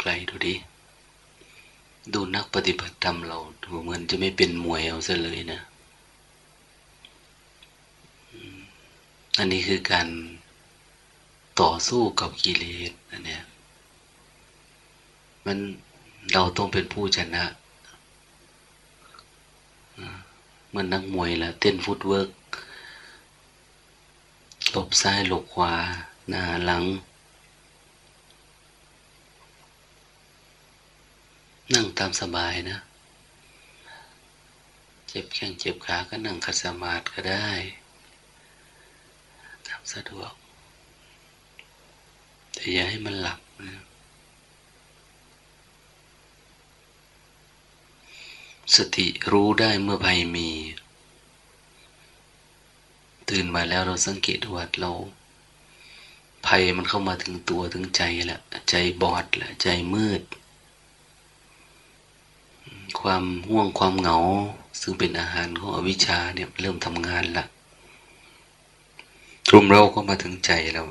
ไกลๆดูดิ ดูนักปฏิบัติธรรมเราดูเหมือนจะไม่เป็นมวยเอาซะเลยนะ อันนี้คือการต่อสู้กับกิเลสอันเนี้ยมันเราต้องเป็นผู้ชนะมันนักมวยละเต้นฟุตเวิร์กหลบซ้ายหลบขวา หน้าหลัง นั่งตามสบายนะ เจ็บแข้งเจ็บขาก็นั่งคัดสมาธิก็ได้ทำสะดวก แต่อย่าให้มันหลับนะสติรู้ได้เมื่อภัยมี ตื่นมาแล้วเราสังเกตว่าเราภัยมันเข้ามาถึงตัวถึงใจแล้วใจบอดแล้วใจมืด ความห่วงความเหงา ซึ่งเป็นอาหารของอวิชชาเนี่ยเริ่มทำงานละรุมเราก็มาถึงใจเรา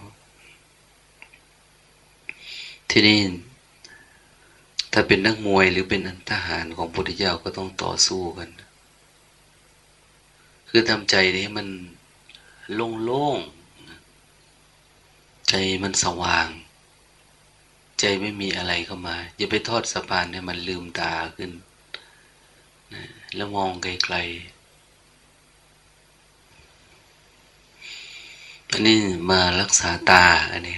ที่นี่ถ้าเป็นนักมวยหรือเป็นอันทหารของพุทธเจ้าก็ต้องต่อสู้กัน คือทำใจนี้มันโล่งๆ ใจมันสว่าง ใจไม่มีอะไรเข้ามา อย่าไปทอดสะพานให้มันลืมตาขึ้น แล้วมองไกลๆอันนี้มารักษาตาอันนี้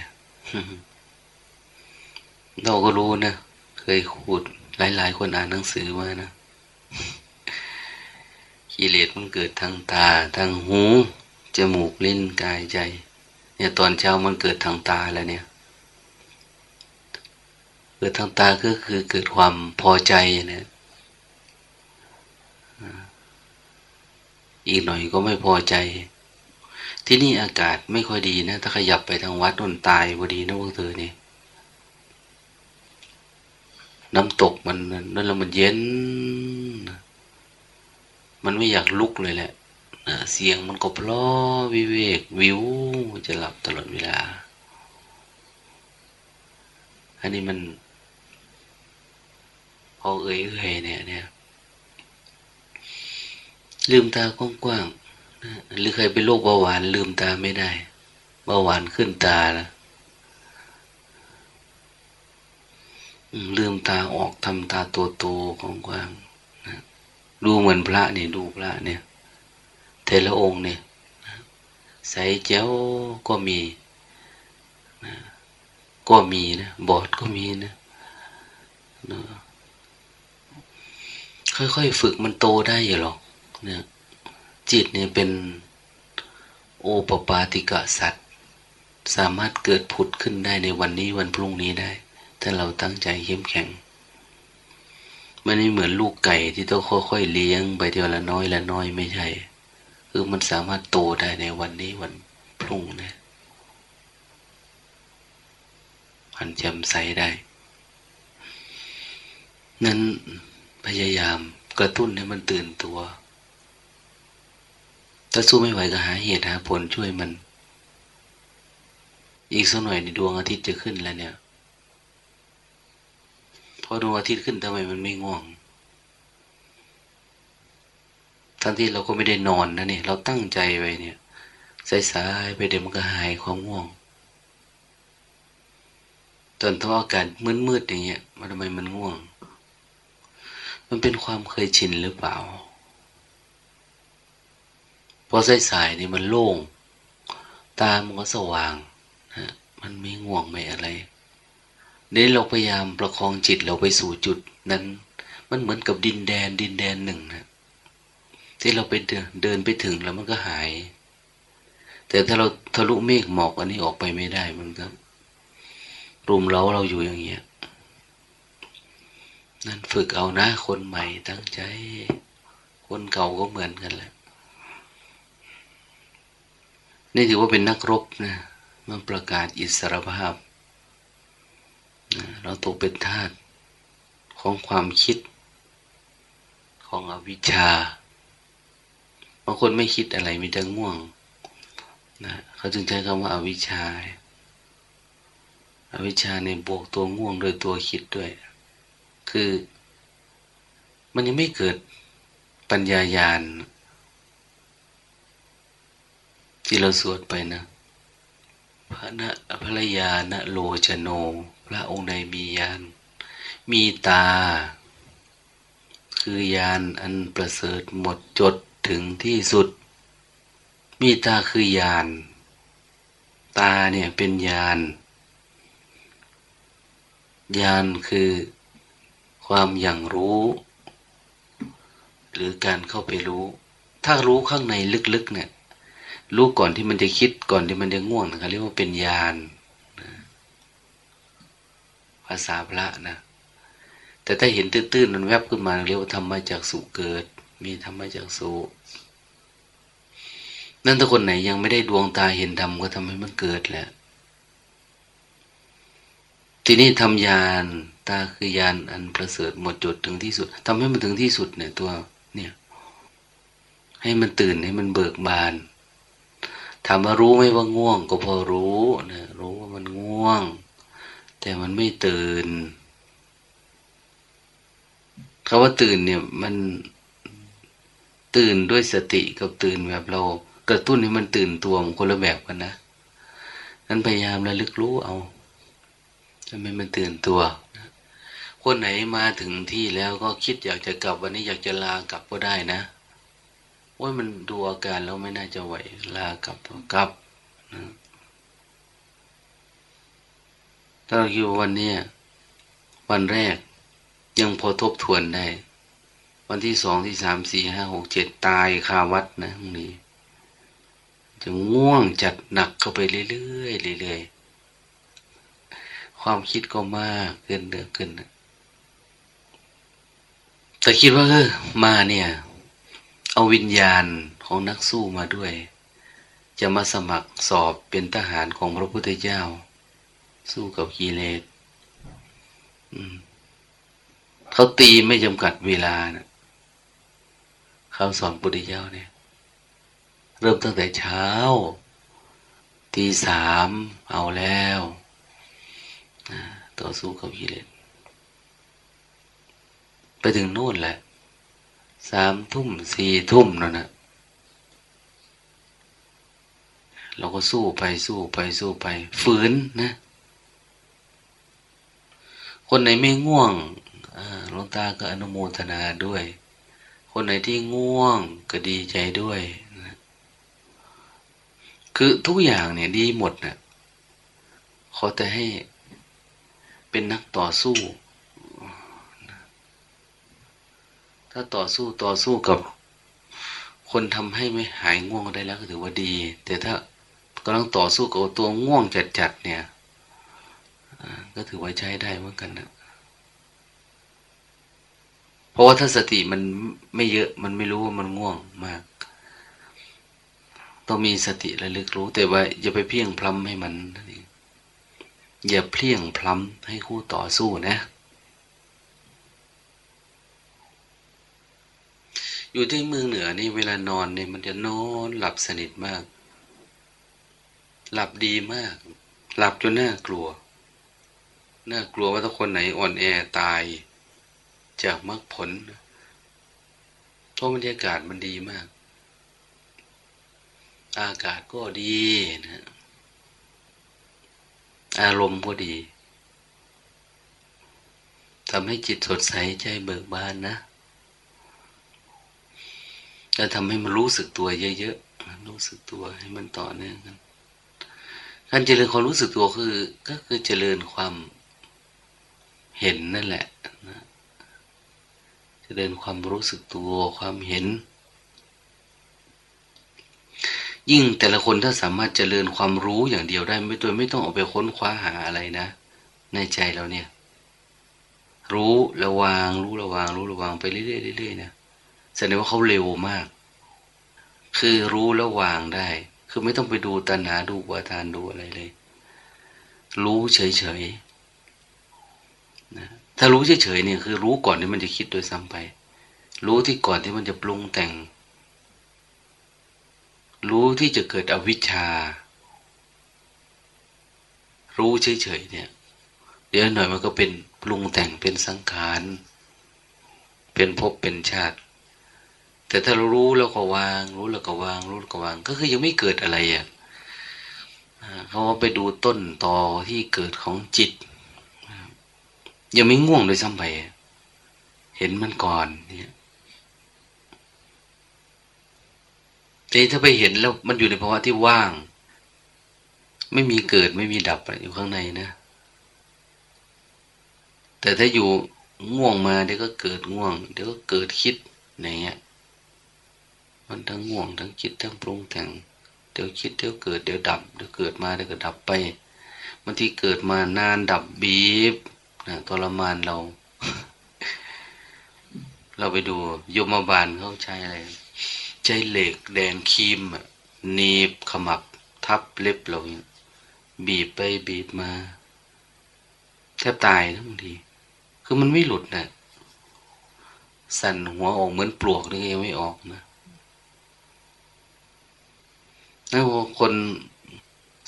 เราก็รู้นะ เคยขูดหลาย ๆ คนอ่านหนังสือมานะกิเลสมันเกิดทางตาทางหู จมูกลิ้นกายใจ เนี่ยตอนเช้ามันเกิดทางตาแล้วเนี่ย เกิดทางตาก็คือเกิดความพอใจเนี่ย อีกหน่อยก็ไม่พอใจ ที่นี่อากาศไม่ค่อยดีนะ ถ้าขยับไปทางวัดนนตายพอดีนะพวกเธอเนี่ยน้ำตกมันนั่นแล้วมันเย็น มันไม่อยากลุกเลยแหละเสียงมันก็เพลาะวิเวก วิวจะหลับตลอดเวลา อันนี้มัน พอเอ่ยเอ่ยเนี่ยเนี่ย ลืมตากว้างๆหรือใครเป็นโรคเบาหวาน ลืมตาไม่ได้เบาหวานขึ้นตาลลืมตาออกทำตาโตโตกว้างนะดูเหมือนพระเนี่ยดูพระเนี่ยเทละองค์เนี่ยใส่เจ้าก็มีนะก็มีนะบอดก็มีนะนะค่อยๆฝึกมันโตได้อยู่หรอก นี่ยจิตเนี่ยเป็นโอปปาติกะสัตว์ สามารถเกิดผุดขึ้นได้ในวันนี้วันพรุ่งนี้ได้ ถ้าเราตั้งใจเข้มแข็ง มันไม่เหมือนลูกไก่ที่ต้องค่อยๆเลี้ยงไปเดียวละน้อยละน้อยไม่ใช่ คือมันสามารถโตได้ในวันนี้วันพรุ่งนะมันจำใสได้ นั้นพยายามกระตุ้นให้มันตื่นตัว ถ้าสู้ไม่ไหวก็หาเหตุหาผลช่วยมัน อีกสักหน่อยในดวงอาทิตย์จะขึ้นแล้วเนี่ย พอดวงอาทิตย์ขึ้นทำไมมันไม่ง่วง ทั้งที่เราก็ไม่ได้นอนนะเนี่ย เราตั้งใจไว้เนี่ยสายๆไปเดี๋ยวมันก็หายความง่วงตอนท้ออากาศมืดๆอย่างเงี้ย มันทำไมมันง่วง มันเป็นความเคยชินหรือเปล่า พอสายๆนี่มันโล่ง ตามันก็สว่างนะมันไม่ง่วงไม่อะไรนี่เราพยายามประคองจิตเราไปสู่จุดนั้น มันเหมือนกับดินแดนดินแดนหนึ่งนะที่เราไปเดินไปถึงแล้วมันก็หาย แต่ถ้าเราทะลุเมฆหมอกอันนี้ออกไปไม่ได้มันก็รุมเร้าเราอยู่อย่างเงี้ยนั่นฝึกเอานะ คนใหม่ตั้งใจ คนเก่าก็เหมือนกันแหละ นี่ถือว่าเป็นนักรบนะมันประกาศอิสรภาพเราตกเป็นทาสของความคิดของอวิชชาบางคนไม่คิดอะไรมีแต่ง่วงนะเขาจึงใช้คำว่าอาวิชชาออวิชชาในบวกตัวง่วงโดยตัวคิดด้วย คือมันยังไม่เกิดปัญญายาณ ที่เราสวดไปนะพระนะพรยาณโลจโน พระองค์ใดมียานมีตา คือยานอันประเสริฐหมดจดถึงที่สุด มีตาคือยานตาเนี่ยเป็นยานญาณคือความอย่างรู้ หรือการเข้าไปรู้ ถ้ารู้ข้างในลึกๆเนี่ย รู้ก่อนที่มันจะคิดก่อนที่มันจะง่วงนะครับเรียกว่าเป็นญาณภาษาพระนะแต่ถ้าเห็นตื้นๆมันแวบขึ้นมาเรียกว่าธรรมะจากสุเกิด มีธรรมะจากสุนั่นถ้าคนไหนยังไม่ได้ดวงตาเห็นธรรมก็ทำให้มันเกิดแหละทีนี้ทำยานตาคือยานอันประเสริฐหมดจดถึงที่สุดทำให้มันถึงที่สุดเนี่ยตัวเนี่ย ให้มันตื่นให้มันเบิกบาน ถามว่ารู้ไหมว่าง่วง ก็พอรู้นะรู้ว่ามันง่วง แต่มันไม่ตื่นคาว่าตื่นเนี่ยมันตื่นด้วยสติกับตื่นแบบเรา กระตุ้นให้มันตื่นตัวมันคนละแบบกันนะนั้นพยายามระลึกรู้เอาทำไมมันตื่นตัวคนไหนมาถึงที่แล้วก็คิดอยากจะกลับวันนี้อยากจะลากลับก็ได้นะ ว่ามันดูอาการแล้วไม่น่าจะไหวลากลับกลับนะถ้าเราคิดว่าวันนี้วันแรกยังพอทบทวนได้ วันที่สองที่สามสี่ห้าหกเจ็ดตายคาวัดนะตรงนี้จะง่วงจัดหนักเข้าไปเรื่อยๆเรื่อยๆความคิดก็มากเกินเดือเกินแต่คิดว่าเออมาเนี่ย เอาวิญญาณของนักสู้มาด้วย จะมาสมัครสอบเป็นทหารของพระพุทธเจ้า สู้กับกิเลสเขาตีไม่จำกัดเวลานะเขาสอนพุทธเจ้าเนี่ย เริ่มตั้งแต่เช้าตีสามเอาแล้วต่อสู้กับกิเลสไปถึงนู่นแหละ สามทุ่มสี่ทุ่มนั่นนะเราก็สู้ไปสู้ไปสู้ไป ฝืนนะ คนไหนไม่ง่วงหลวงตาก็อนุโมทนาด้วย คนไหนที่ง่วงก็ดีใจด้วยนะคือทุกอย่างเนี่ยดีหมดนะ่ะเขาแต่ให้เป็นนักต่อสู้ ถ้าต่อสู้ต่อสู้กับคนทำให้ไม่หายง่วงได้แล้วก็ถือว่าดี แต่ถ้ากำลังต่อสู้กับตัวง่วงจัดๆเนี่ยก็ถือว่าใช้ได้เหมือนกันนะเพราะว่าถ้าสติมันไม่เยอะมันไม่รู้ว่ามันง่วงมาก ต้องมีสติระลึกรู้ แต่ว่าอย่าไปเพียงพล้ำให้มันนั่นเองอย่าเพียงพล้ำให้คู่ต่อสู้นะ อยู่ที่เมืองเหนือนี่เวลานอนเนี่ยมันจะนอนหลับสนิทมาก หลับดีมาก หลับจนน่ากลัว น่ากลัวว่าถ้าคนไหนอ่อนแอตาย จากมรรคผลเพราะบรรยากาศมันดีมาก อากาศก็ดีนะอารมณ์ก็ดีทำให้จิตสดใสใจเบิกบานนะ จะทำให้มันรู้สึกตัวเยอะๆรู้สึกตัวให้มันต่อเนื่องกันการเจริญความรู้สึกตัวคือ ก็คือเจริญความเห็นนั่นแหละนะเจริญความรู้สึกตัวความเห็น ยิ่งแต่ละคนถ้าสามารถเจริญความรู้อย่างเดียวได้ไม่โดยไม่ต้องออกไปค้นคว้าหาอะไรนะ ในใจเราเนี่ย รู้ระวาง รู้ระวาง รู้ระวางไปเรื่อยๆเรื่อยๆนะ แสดงว่าเขาเร็วมาก คือรู้แล้ววางได้ คือไม่ต้องไปดูตัณหาดูวาทานดูอะไรเลย รู้เฉยๆนะถ้ารู้เฉยๆเนี่ยคือรู้ก่อนที่มันจะคิดโดยซ้ำไป รู้ที่ก่อนที่มันจะปรุงแต่ง รู้ที่จะเกิดอวิชชา รู้เฉยๆเนี่ย เดี๋ยวหน่อยมันก็เป็นปรุงแต่งเป็นสังขาร เป็นภพเป็นชาติ แต่ถ้าเรารู้แล้วก็วาง รู้แล้วก็วาง รู้แล้วก็วาง ก็คือยังไม่เกิดอะไรอะเขาว่าไปดูต้นต่อที่เกิดของจิต ยังไม่ง่วงเลยซ้ำไปเห็นมันก่อนเนี่ยแต่ถ้าไปเห็นแล้วมันอยู่ในภาวะที่ว่าง ไม่มีเกิดไม่มีดับอยู่ข้างในนะ แต่ถ้าอยู่ง่วงมาเดี๋ยวก็เกิดง่วง เดี๋ยวก็เกิดคิดอย่างเงี้ย มันทั้งง่วงทั้งคิดทั้งปรุงแต่งเดี๋ยวคิดเดี๋ยวเกิดเดี๋ยวดับเดี๋ยวเกิดมาเดี๋ยวก็ดับไปบางทีเกิดมานานดับบีบนะทรมานเรา เราไปดูโยมบาลเขาใช้อะไรใจเหล็กแดงครีมนีบขมับทับเล็บเราเนี่ยบีบไปบีบมาแทบตายทั้งที คือมันไม่หลุดนะสั่นหัวออกเหมือนปลวกนี่ยังไม่ออกนะ แล้วคน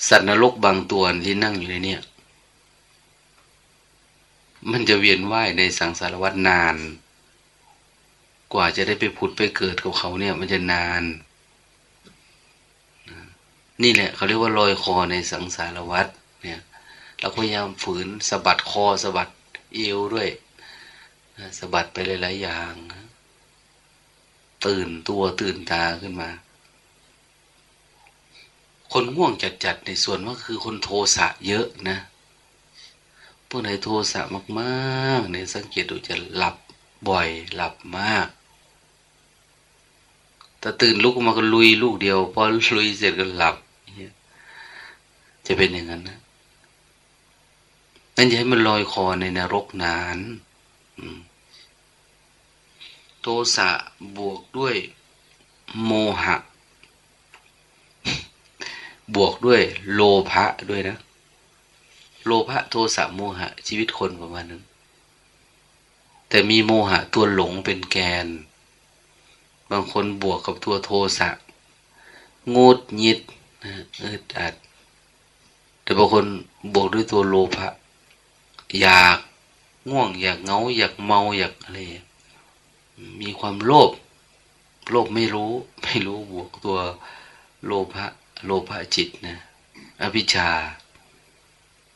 สัตว์นรกบางตัวที่นั่งอยู่ในนี้มันจะเวียนว่ายในสังสารวัฏนาน กว่าจะได้ไปผุดไปเกิดกับเขาเนี่ย มันจะนาน นี่แหละ เขาเรียกว่าลอยคอในสังสารวัฏเนี่ยเราพยายามฝืนสะบัดคอสะบัดเอวด้วยสะบัดไปหลาย ๆ อย่าง ตื่นตัวตื่นตาขึ้นมา คนง่วงจัดๆในส่วนว่าคือคนโทสะเยอะนะ พวกไหนโทสะมากๆเนี่ยสังเกตดูจะหลับบ่อยหลับมากแต่ตื่นลุกมาก็ลุยลูกเดียวพอลุยเสร็จก็หลับ จะเป็นอย่างนั้นนะนั่นจะให้มันลอยคอในนรกนานโทสะบวกด้วยโมหะ บวกด้วยโลภะด้วยนะ โลภะโทสะโมหะ ชีวิตคนประมาณนั้นแต่มีโมหะตัวหลงเป็นแกน บางคนบวกกับตัวโทสะงูดยิดนอึดอัด แต่บางคนบวกด้วยตัวโลภะอยากง่วงอยากเงาอยากเมาอยากอะไรมีความโลภโลภไม่รู้ ไม่รู้บวกตัวโลภะ โลภะจิตนะอภิชา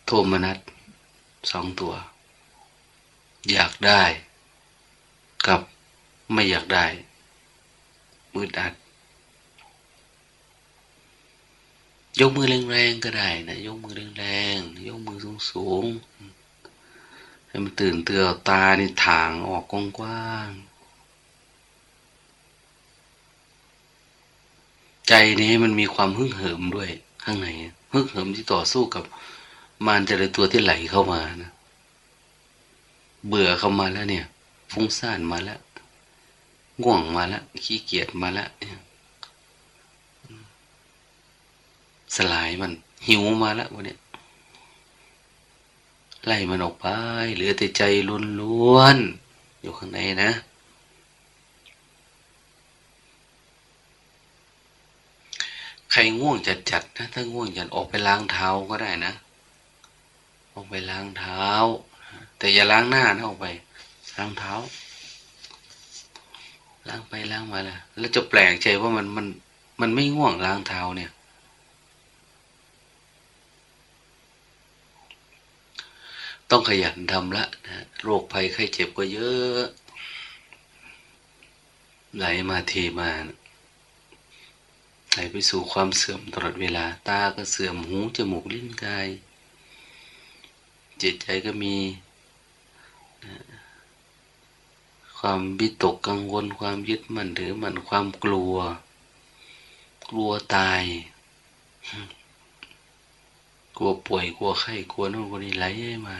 โทมนัสสองตัว อยากได้ กับไม่อยากได้มืดอัด ยกมือแรงๆก็ได้นะ ยกมือแรงๆยกมือสูงๆให้มันตื่นเตือตานี่ถางออกกว้างๆ ใจนี้มันมีความฮึ่งเหิมด้วยข้างในฮึ่งเหิมที่ต่อสู้กับมารจะเลยตัวที่ไหลเข้ามานะ เบื่อเข้ามาแล้วเนี่ย ฟุ้งซ่านมาแล้วง่วงมาแล้วขี้เกียจมาแล้วสลายมัน หิวมาแล้ววันนี้ไล่มันออกไปเหลือแต่ใจล้วนๆอยู่ข้างในนะ ใครง่วงจัดๆนะถ้าง่วงจัดออกไปล้างเท้าก็ได้นะ ออกไปล้างเท้า แต่อย่าล้างหน้านะออกไป ล้างเท้า ล้างไปล้างมาแล้วแล้วจะแปลกใจว่ามันมันมันไม่ง่วงล้างเท้าเนี่ย ต้องขยันทำละนะโรคภัยไข้เจ็บก็เยอะ ไหลมาเทมา ไหลไปสู่ความเสื่อมตลอดเวลา ตาก็เสื่อม หูจมูก ลิ้นกาย จิตใจก็มี ความบิตกกังวล ความยึดมั่นถือมันความกลัว กลัวตาย กลัวป่วย กลัวไข้ กลัวโน่นกลัวนี่ไหลมา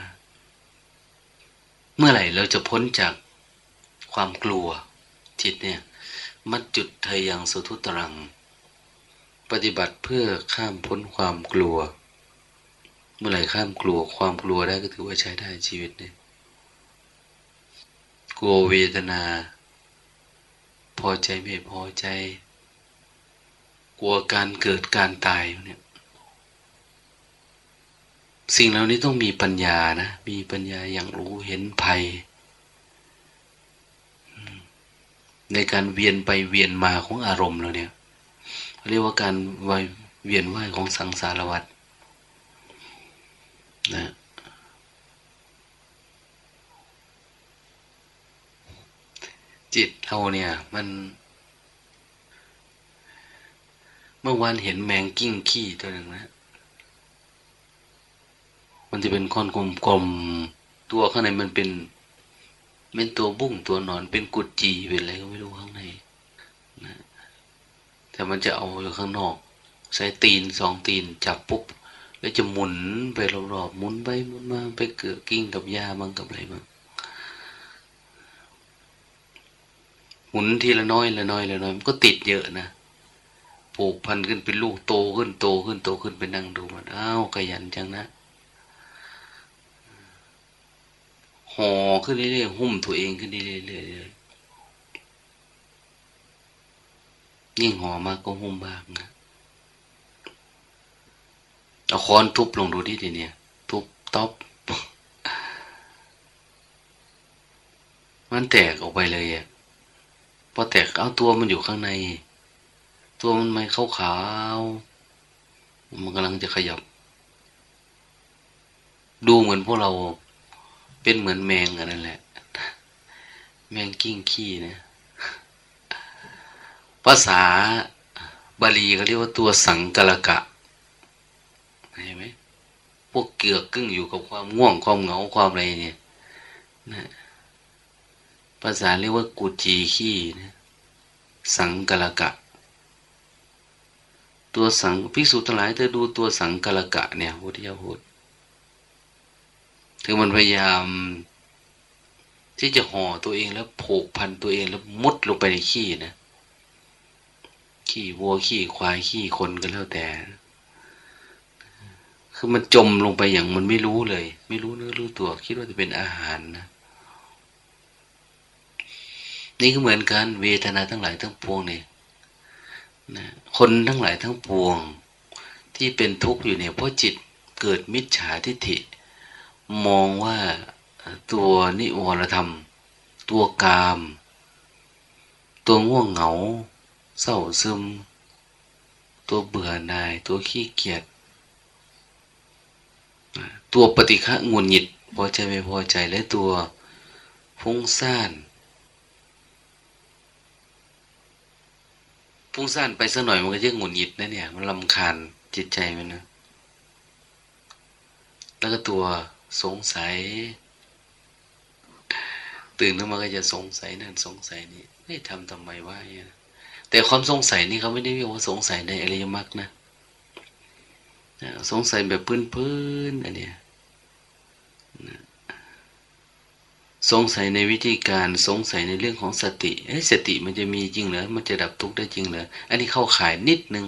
เมื่อไหร่เราจะพ้นจากความกลัวจิตเนี่ย มัดจุดเธอยังสุทุตรัง ปฏิบัติเพื่อข้ามพ้นความกลัว เมื่อไหร่ข้ามกลัวความกลัวได้ก็ถือว่าใช้ได้ชีวิตเนี่ยกลัวเวทนา พอใจไม่พอใจ กลัวการเกิดการตายเนี่ยสิ่งเหล่านี้ต้องมีปัญญานะ มีปัญญาอย่างรู้เห็นภัย ในการเวียนไปเวียนมาของอารมณ์เราเนี่ย เรียกว่าการวเวียนว่ายของสังสารวัฏนะจิตเราเนี่ย มัน เมื่อวานเห็นแมงกิ้งขี้ตัวหนึ่งนะ มันจะเป็นก้อนกลมๆตัวข้างในมันเป็นเป็นตัวบุ้งตัวหนอนเป็นกุดจีเป็นอะไรก็ไม่รู้ข้างใน แต่มันจะเอาอยู่ข้างนอก ใส่ตีนสองตีนจับปุ๊บ แล้วจะหมุนไปรอบๆหมุนไปหมุนมาไปเกือกิ้งกับยาบ้างกับอะไรบ้างหมุนทีละน้อยละน้อยละน้อยมันก็ติดเยอะนะปลูกพันธุ์ขึ้นเป็นลูกโตขึ้นโตขึ้นโตขึ้นไปนั่งดูมันอ้าวขยันจังนะห่อขึ้นเรื่อยๆหุ้มตัวเองขึ้นเรื่อยๆ ยิ่งห่อมากก็หุ้มบ้างนะเอาค้อนทุบลงดูดิทีเนี่ย ทุบต๊อบมันแตกออกไปเลยอะพอแตกเอาตัวมันอยู่ข้างใน ตัวมันไม่ขาวขาวมันกำลังจะขยับ ดูเหมือนพวกเราเป็นเหมือนแมงอันนั้นแหละ แมงกิ้งขี้นะ ภาษาบาลีเขาเรียกว่าตัวสังกลกะเห็นไหมพวกเกือกกึ่งอยู่กับความง่วงความเหงาความอะไรเนี่ยนะภาษาเรียกว่ากุจีขี้นะสังกลกะ ตัวสังพิสูจน์ทั้งหลายเธอดูตัวสังกลกะเนี่ยพุทธิยพูดถึงมันพยายามที่จะห่อตัวเองแล้วผูกพันตัวเองแล้วมุดลงไปในขี้นะ ขี้วัวขี้ควายขี้คนก็แล้วแต่ คือมันจมลงไปอย่างมันไม่รู้เลย ไม่รู้เนื้อรู้ตัว คิดว่าจะเป็นอาหารนะนี่ก็เหมือนกันเวทนาทั้งหลายทั้งปวงเนี่ยนะคนทั้งหลายทั้งปวง ที่เป็นทุกข์อยู่เนี่ยเพราะจิตเกิดมิจฉาทิฏฐิ มองว่าตัวนิวรธรรม ตัวกาม ตัวง่วงเหงา เศร้าซึม ตัวเบื่อหน่าย ตัวขี้เกียจตัวปฏิฆะงุนหงิดพอใจไม่พอใจและตัวฟุ้งซ่านฟุ้งซ่านไปสักหน่อยมันก็จะงุนหงิดนะเนี่ย มันลำคาญจิตใจมันนะ แล้วก็ตัวสงสัย ตื่นขึ้นมาก็จะสงสัยนั่นสงสัยนี่ไม่ทำทำไมวะเนี่ย แต่ความสงสัยนี่เขาไม่ได้เรียกว่าสงสัยในอริยมรรคนะสงสัยแบบพื้นๆอันเนี้ยสงสัยในวิธีการสงสัยในเรื่องของสติเอ้สติมันจะมีจริงเหรอมันจะดับทุกข์ได้จริงเหรออันนี้เข้าขายนิดนึง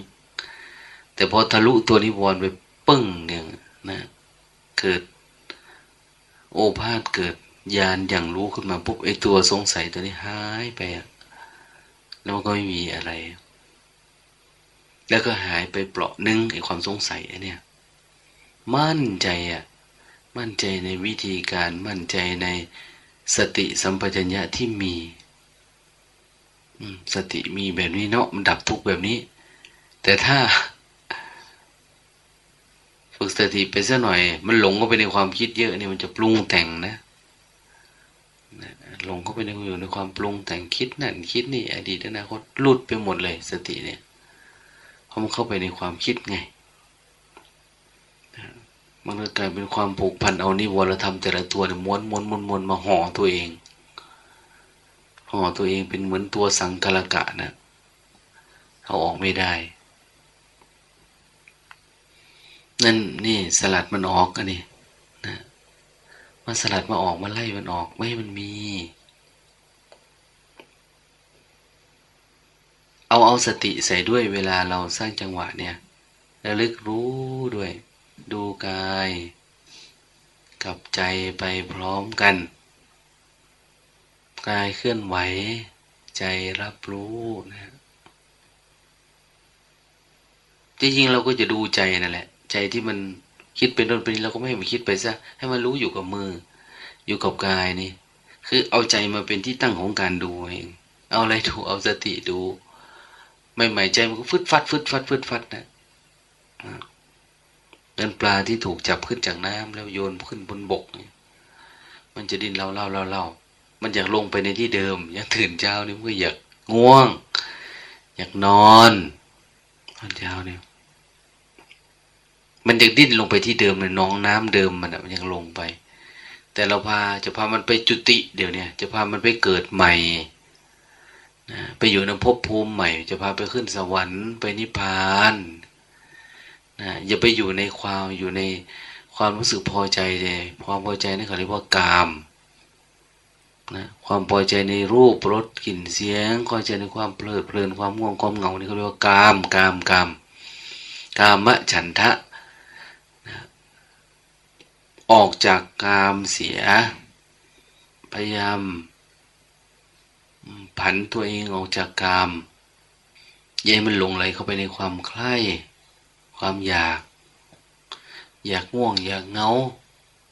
แต่พอทะลุตัวนิวรณ์ไปปึ้งเนี่ยนะเกิดโอภาษเกิดญาณอย่างรู้ขึ้นมาปุ๊บไอตัวสงสัยตัวนี้หายไป แล้วก็ไม่มีอะไร แล้วก็หายไปเปราะนึงไอ้ความสงสัยอันเนี้ยมั่นใจอะ มั่นใจในวิธีการมั่นใจในสติสัมปชัญญะที่มีสติมีแบบนี้เนาะมันดับทุกแบบนี้ แต่ถ้า ฝึกสติไปสักหน่อย มันหลงเข้าไปในความคิดเยอะเนี่ยมันจะปรุงแต่งนะ หลงเข้าไปในอยู่ในความปรุงแต่งคิดนั่นคิดนี่ อดีตอนาคตหลุดไปหมดเลย สติเนี่ยเพราะมันเข้าไปในความคิดไงมันก็กลายเป็นความผูกพันเอานิวรธรรมแต่ละตัวเนี่ยม้วนม้วนม้วนม้วนมาห่อตัวเองห่อตัวเองเป็นเหมือนตัวสังกลกะนะเอาออกไม่ได้ นั่นนี่สลัดมันออกอันนี้ มันสลัดมาออกมาไล่มันออกไม่มันมี เอาเอาสติใส่ด้วยเวลาเราสร้างจังหวะเนี่ยระลึกรู้ด้วย ดูกาย กับใจไปพร้อมกัน กายเคลื่อนไหว ใจรับรู้นะจริงๆเราก็จะดูใจนั่นแหละ ใจที่มัน คิดเป็นโน่นเป็นนี้เราก็ไม่ให้มันคิดไปซะให้มันรู้อยู่กับมือ อยู่กับกายนี่ คือเอาใจมาเป็นที่ตั้งของการดูเองเอาอะไรดูเอาสติดูไม่ใหม่ใจมันก็ฟึดฟัดฟึดฟัดฟึดฟัดนะเป็นปลาที่ถูกจับขึ้นจากน้ำแล้วโยนขึ้นบนบกเนี่ยมันจะดิ้นเล่าเล่าเล่าเล่ามันอยากลงไปในที่เดิม อยากตื่นเช้านี่มันก็อยากง่วง อยากนอนตอนเช้าเนี่ย มันยากดิ้นลงไปที่เดิมเลยน้องน้ำเดิมมันมันยังลงไป แต่เราพาจะพามันไปจุติเดี๋ยวนี้จะพามันไปเกิดใหม่นะไปอยู่ในภพภูมิใหม่ จะพาไปขึ้นสวรรค์ไปนิพพานนะอย่าไปอยู่ในความอยู่ในความรู้สึกพอใจเลยความพอใจนั่นเขาเรียกว่ากามนะความพอใจในรูปรสกลิ่นเสียงพอใจในความเพลิดเพลินความง่วงความเหงานี่เขาเรียกว่ากามกามกามกามะฉันทะ ออกจากกามเสีย พยายามผันตัวเองออกจากกามยัยมันลงไหลเข้าไปในความใคร่ความอยาก อยากง่วง อยากเงา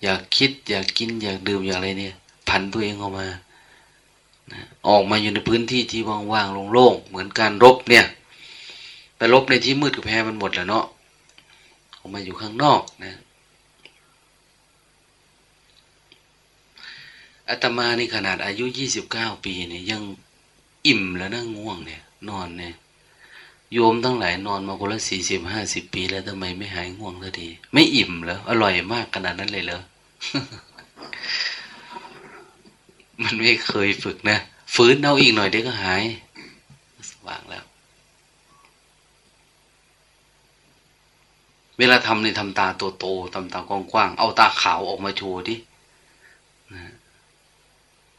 อยากคิด อยากกิน อยากดื่มอยากอะไรเนี่ย ผันตัวเองออกมาออกมาอยู่ในพื้นที่ที่ว่างๆโล่งๆเหมือนการรบเนี่ยไปรบในที่มืดกับแพ้มันหมดแล้วเนาะออกมาอยู่ข้างนอกนะ อาตมาในขนาดอายุยี่สิบเก้าปีเนี่ยยังอิ่มแล้วนั่งง่วงเนี่ย นอนเนี่ย โยมตั้งหลายนอนมาคนละสี่สิบห้าสิบปีแล้วทำไมไม่หายง่วงสักที ไม่อิ่มเหรออร่อยมากขนาดนั้นเลยเหรอมันไม่เคยฝึกนะฟื้นเอาอีกหน่อยเดี๋ยวก็หาย สว่างแล้ว เวลาทำในทำตาโตโตทำตากว้างๆเอาตาขาวออกมาโชว์ดิ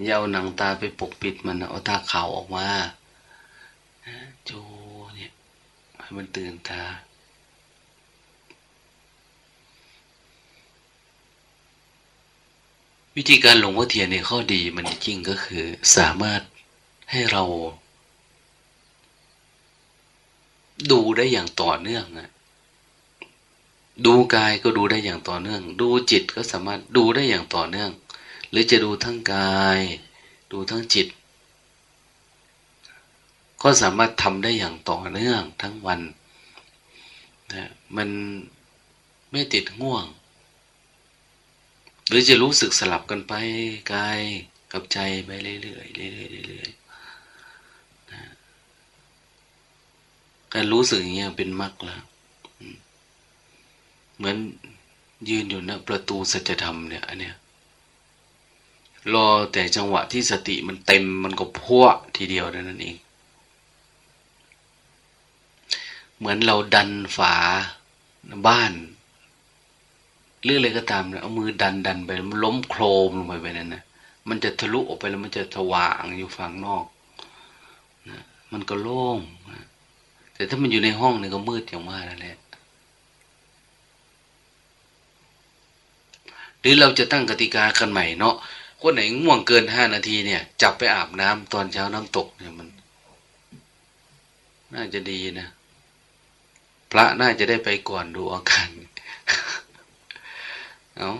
ยาเอาหนังตาไปปกปิดมันเอาตาขาวออกมาโชว์เนี่ยให้มันตื่นตาวิธีการหลงพ่อเทียนในข้อดีมันจริงก็คือสามารถให้เรา ดูได้อย่างต่อเนื่องนะดูกายก็ดูได้อย่างต่อเนื่อง ดูจิตก็สามารถดูได้อย่างต่อเนื่อง หรือจะดูทั้งกาย ดูทั้งจิต ก็สามารถทำได้อย่างต่อเนื่องทั้งวันนะมันไม่ติดง่วง หรือจะรู้สึกสลับกันไปกายกับใจไปเรื่อยๆเรื่อยๆเรื่อยๆนะการรู้สึกอย่างเงี้ยเป็นมรรคแล้วเหมือนยืนอยู่นะประตูสัจธรรมเนี่ยอันเนี้ย รอแต่จังหวะที่สติมันเต็มมันก็พัวทีเดียวนั่นเอง เหมือนเราดันฝาบ้านเรื่องอะไรก็ตามเนี่ยเอามือดันดันไปมันล้มโครมลงไปไปนั่นนะมันจะทะลุออกไปแล้วมันจะสว่างอยู่ฝั่งนอกนะมันก็โล่งนะแต่ถ้ามันอยู่ในห้องนี่ก็มืดอย่างว่านั่นแหละหรือเราจะตั้งกติกากันใหม่เนาะ คนไหนง่วงเกินห้านาทีเนี่ย จับไปอาบน้ำตอนเช้าน้ำตกเนี่ยมัน น่าจะดีนะ พระน่าจะได้ไปก่อนดูอาการเอา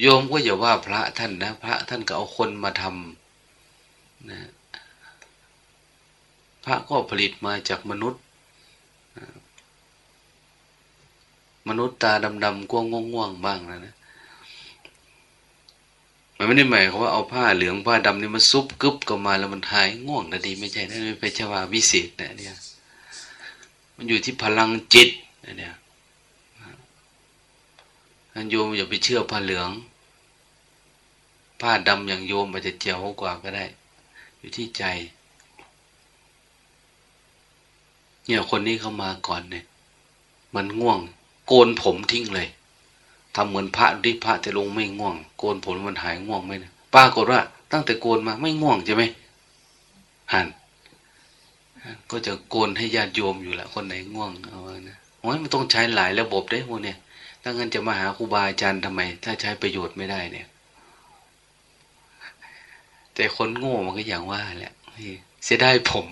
โยมก็อย่าว่าพระท่านนะ พระท่านก็เอาคนมาทำนะพระก็ผลิตมาจากมนุษย์ มนุษย์ตาดำๆกว้างง่วงบ้างนะนะ มันไม่ได้หมายความว่าเอาผ้าเหลืองผ้าดำนี่มาซุบกึบก็มาแล้วมันหายง่วงนะดีไม่ใช่นั่นเป็นชวาวิเศษนะเนี่ย มันอยู่ที่พลังจิตนะเนี่ยนันโยมอย่าไปเชื่อผ้าเหลือง ผ้าดำอย่างโยมอาจจะเจียวกว่าก็ได้ อยู่ที่ใจ เนี่ยคนนี้เข้ามาก่อนเนี่ย มันง่วง โกนผมทิ้งเลย ทำเหมือนพระที่พระจะลงไม่ง่วง โกนผมมันหายง่วงไหมนะป้ากฏว่า ตั้งแต่โกนมาไม่ง่วงใช่ไหมหันก็จะโกนให้ญาติโยมอยู่แหละคนไหนง่วงเอาไว้นะโอ้ยมันต้องใช้หลายระบบได้พวกเนี่ยถ้างั้นจะมาหาครูบาอาจารย์ทำไม ถ้าใช้ประโยชน์ไม่ได้เนี่ย แต่คนโง่มันก็อย่างว่าแหละเสียได้ผม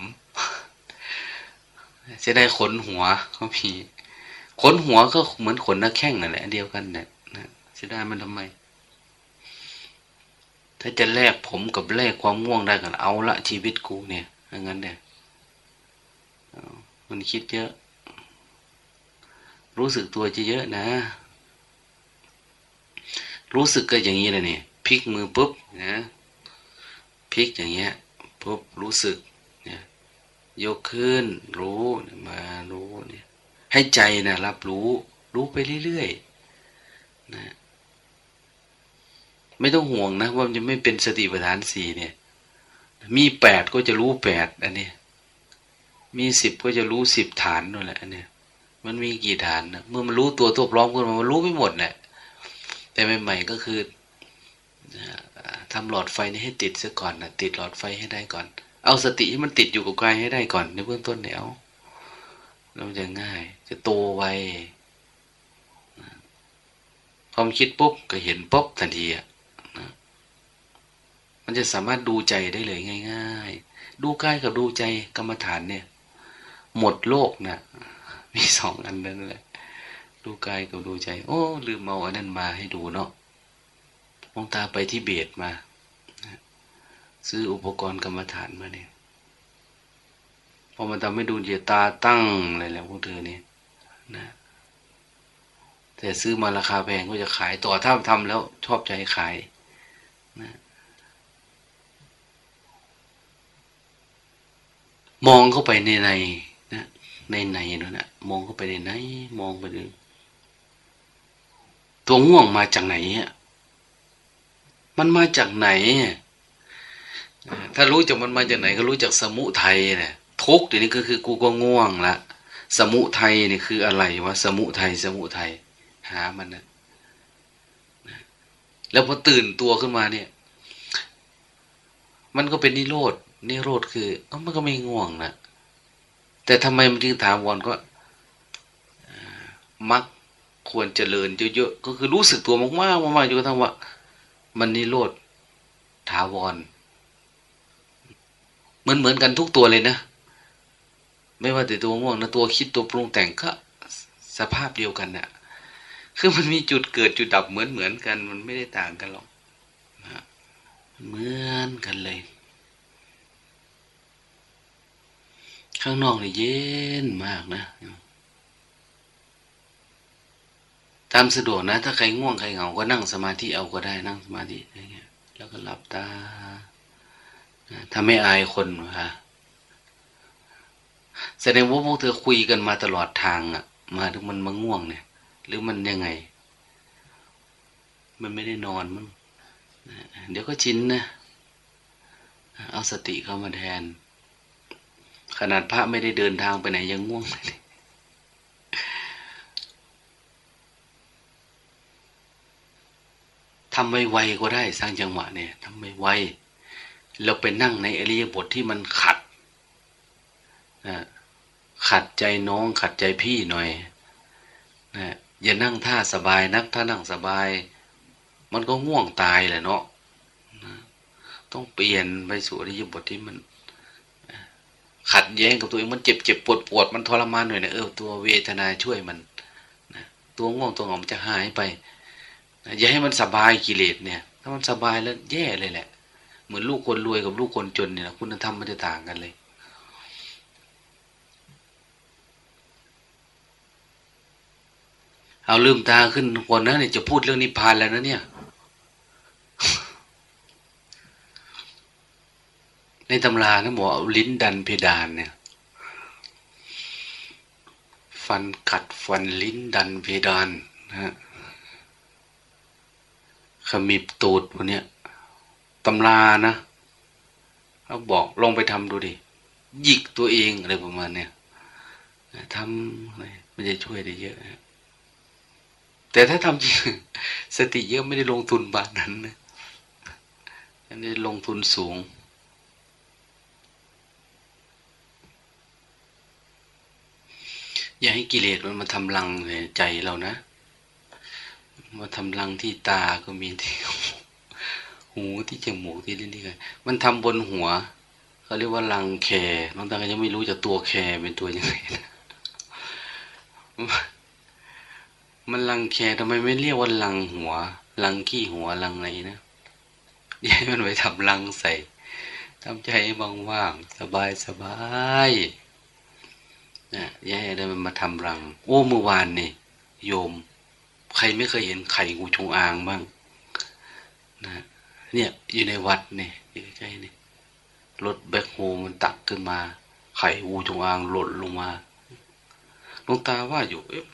เสียได้ขนหัวเขาผีขนหัวก็เหมือนขนหน้าแข้งนั่นแหละเดียวกันเนี่ย นะเสียดายมันทำไม ถ้าจะแลกผมกับแลกความง่วงได้กันเอาละชีวิตกูเนี่ยอย่างนั้นเนี่ยมันคิดเยอะ รู้สึกตัวจะเยอะนะ รู้สึกก็อย่างนี้เลยเนี่ยพลิกมือปุ๊บนะพลิกอย่างเงี้ยปุ๊บรู้สึกเนี่ยยกขึ้น รู้มารู้เนี่ยให้ใจนะรับรู้ รู้ไปเรื่อยๆนะ ไม่ต้องห่วงนะว่ามันจะไม่เป็นสติปัฏฐานสี่เนี่ย มีแปดก็จะรู้แปดอันนี้ มีสิบก็จะรู้สิบฐานนั่นแหละอันนี้มันมีกี่ฐานนะเมื่อมันรู้ตัวตัวพร้อมขึ้นมามันรู้ไม่หมดแหละแต่ใหม่ๆก็คือทำหลอดไฟนี้ให้ติดซะก่อนนะติดหลอดไฟให้ได้ก่อน เอาสติให้มันติดอยู่กับกายให้ได้ก่อนในเบื้องต้นเนี่ยเอาเราจะง่าย จะโตไวความคิดปุ๊บก็เห็นปุ๊บทันทีอะ มันจะสามารถดูใจได้เลยง่าย ๆ ดูกายกับดูใจกรรมฐานเนี่ย หมดโลกนะมีสองอันนั้นแหละ ดูกายกับดูใจ โอ้ ลืมเอาอันนั้นมาให้ดูเนาะมองตาไปที่เบสมาซื้ออุปกรณ์กรรมฐานมาเนี่ยพอมันทำให้ดูเดียตาตั้งอะไรแล้วพวกเธอเนี่ยนะแต่ซื้อมาราคาแพงก็จะขายต่อถ้าทำแล้วชอบใจขายนะ มองเข้าไปในในนะในในนั่นนะมองเข้าไปในในมองไปดูตัวง่วงมาจากไหนอะมันมาจากไหน ถ้ารู้จากมันมาจากไหน ก็รู้จากสมุทัยเนี่ยทุกเดี๋ยวนี้ก็คือกูก็ง่วงละสมุทัยนี่คืออะไรวะสมุทัยสมุทัยหามันนะแล้วพอตื่นตัวขึ้นมาเนี่ย มันก็เป็นนิโรธ นิโรธคือเอมันก็ไม่ง่วงนะแต่ทำไมมันจึงถามวนก็มักควรเจริญเยอะๆก็คือรู้สึกตัวมากๆมากๆจนกระทั่งว่า มันนิโรธถาวรเหมือนเหมือนกันทุกตัวเลยนะ ไม่ว่าแต่ตัวง่วงนะตัวคิดตัวปรุงแต่งก็สภาพเดียวกันนะ่ะคือมันมีจุดเกิดจุดดับเหมือนเหมือนกัน มันไม่ได้ต่างกันหรอกเหมือนกันเลย ข้างนอกนี่เย็นมากนะตามสะดวกนะ ถ้าใครง่วงใครเหงาก็นั่งสมาธิเอาก็ได้นั่งสมาธิอย่างเงี้ย แล้วก็หลับตาถ้าไม่อายคนค่ะแสดงว่าพวกเธอคุยกันมาตลอดทางอะ มาถึงมันมาง่วงเนี่ย หรือมันยังไง มันไม่ได้นอนมั้งเดี๋ยวก็ชินนะ เอาสติเข้ามาแทน ขนาดพระไม่ได้เดินทางไปไหนยังง่วงเลยทำไวๆก็ได้สร้างจังหวะเนี่ยทำไวๆเราไปนั่งในอริยบทที่มันขัดนะขัดใจน้องขัดใจพี่หน่อยนะอย่านั่งท่าสบายนักถ้านั่งสบาย มันก็ง่วงตายแหละเนาะนะต้องเปลี่ยนไปสู่อริยบทที่มัน ขัดแย้งกับตัวเองมันเจ็บเจ็บปวดปวดมันทรมานหน่อยนะเออตัวเวทนาช่วยมันนะตัวง่วงตัวหงอมจะหายไปอย่าให้มันสบายกิเลสเนี่ย ถ้ามันสบายแล้วแย่เลยแหละ เหมือนลูกคนรวยกับลูกคนจนเนี่ยคุณธรรมมันจะต่างกันเลยเอาลืมตาขึ้นคนนะเนี่ยจะพูดเรื่องนิพพานแล้วนะเนี่ย ใน ตำรานะบอกเอาลิ้นดันเพดานเนี่ย ฟันกัดฟันลิ้นดันเพดานนะฮะขมิบตูดพวกเนี้ยตำรานะเขาบอกลองไปทำดูดิหยิกตัวเองอะไรประมาณเนี้ยทำอะไรมันจะช่วยได้เยอะแต่ถ้าทำจริงสติเยอะไม่ได้ลงทุนบาทนั้นนะอันนี้ลงทุนสูง อย่าให้กิเลสมันมาทำลังใจเรานะ มาทำรังที่ตาก็มีที่หูที่จมูกที่ลิ้นที่ไงมันทำบนหัวเขาเรียกว่ารังแคบางท่านก็ยังไม่รู้จะตัวแคเป็นตัวยังไงมันลังแคทำไมไม่เรียกว่าลังหัวลังขี้หัวลังอะไรนะย้ายมันไปทำลังใส่ทำใจว่างๆสบายสบาย นะย้ายอะไรมันมาทำรัง โอ้เมื่อวานนี่โยม ใครไม่เคยเห็นไข่งูจงอางบ้างนะเนี่ยอยู่ในวัดเนี่ยใกล้ๆนี่รถแบคโฮมันตักขึ้นมา ไข่งูจงอางหล่นลงมาลงตาว่าอยู่ เอ๊ะ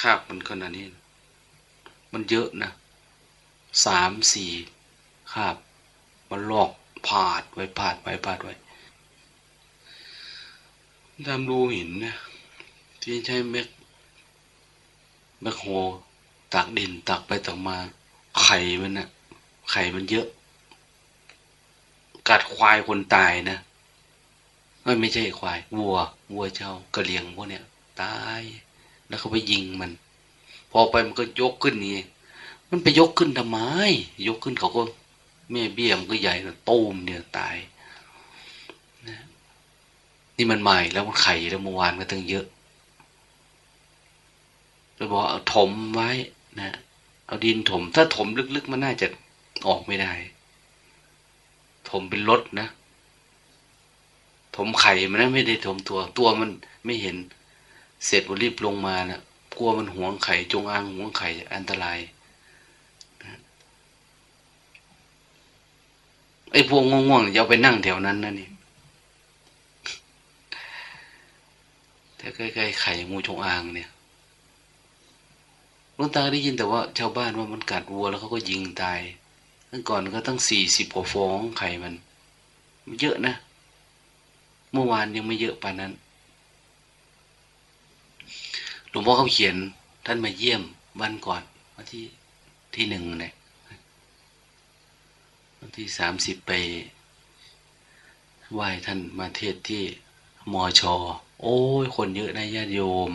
คาบมันขนาดนี้ มันเยอะนะสามสี่คาบ มันลอกผาดไว้ผาดไว้ผาดไว้ ตามรูหินนะที่ใช้แม็กแมคโฮตักดินตักไปตักมา ไข่มันนะไข่มันเยอะ กัดควายคนตายนะไม่ไม่ใช่ควาย วัว วัวเจ้ากระเลียงพวกเนี้ยตาย แล้วเขาไปยิงมัน พอไปมันก็ยกขึ้นนี่มันไปยกขึ้นทำไมยกขึ้นเขาก็แม่เบี้ยมก็ใหญ่นะตูมเนี่ยตาย นี่มันใหม่แล้วมันไข่แล้วเมื่อวานก็ตั้งเยอะเราบอกเอาถมไว้นะเอาดินถม ถ้าถมลึกๆมันน่าจะออกไม่ได้ ถมเป็นรถนะ ถมไข่มันไม่ได้ถมตัว ตัวมันไม่เห็น เสร็จรีบลงมานะกลัวมันหวงไข่ จงอางหวงไข่อันตรายไอ้พวกง่วงๆอย่าไปนั่งแถวนั้นนะนี่ถ้า ใกล้ๆไข่งูจงอางเนี่ยลุงตาได้ยินแต่ว่าชาวบ้านว่ามันกัดวัวแล้วเขาก็ยิงตายตั้งก่อนก็ตั้งสี่สิบกว่าฟองไข่มันมัน เยอะนะ เมื่อวานยังไม่เยอะปานนั้น หลวงพ่อเขาเขียนท่านมาเยี่ยมวันก่อนวันที่ที่หนึ่งเนี่ยวันที่สามสิบไปไหว้ท่านมาเทศที่ มอชอโอ้ยคนเยอะนะญาติโยม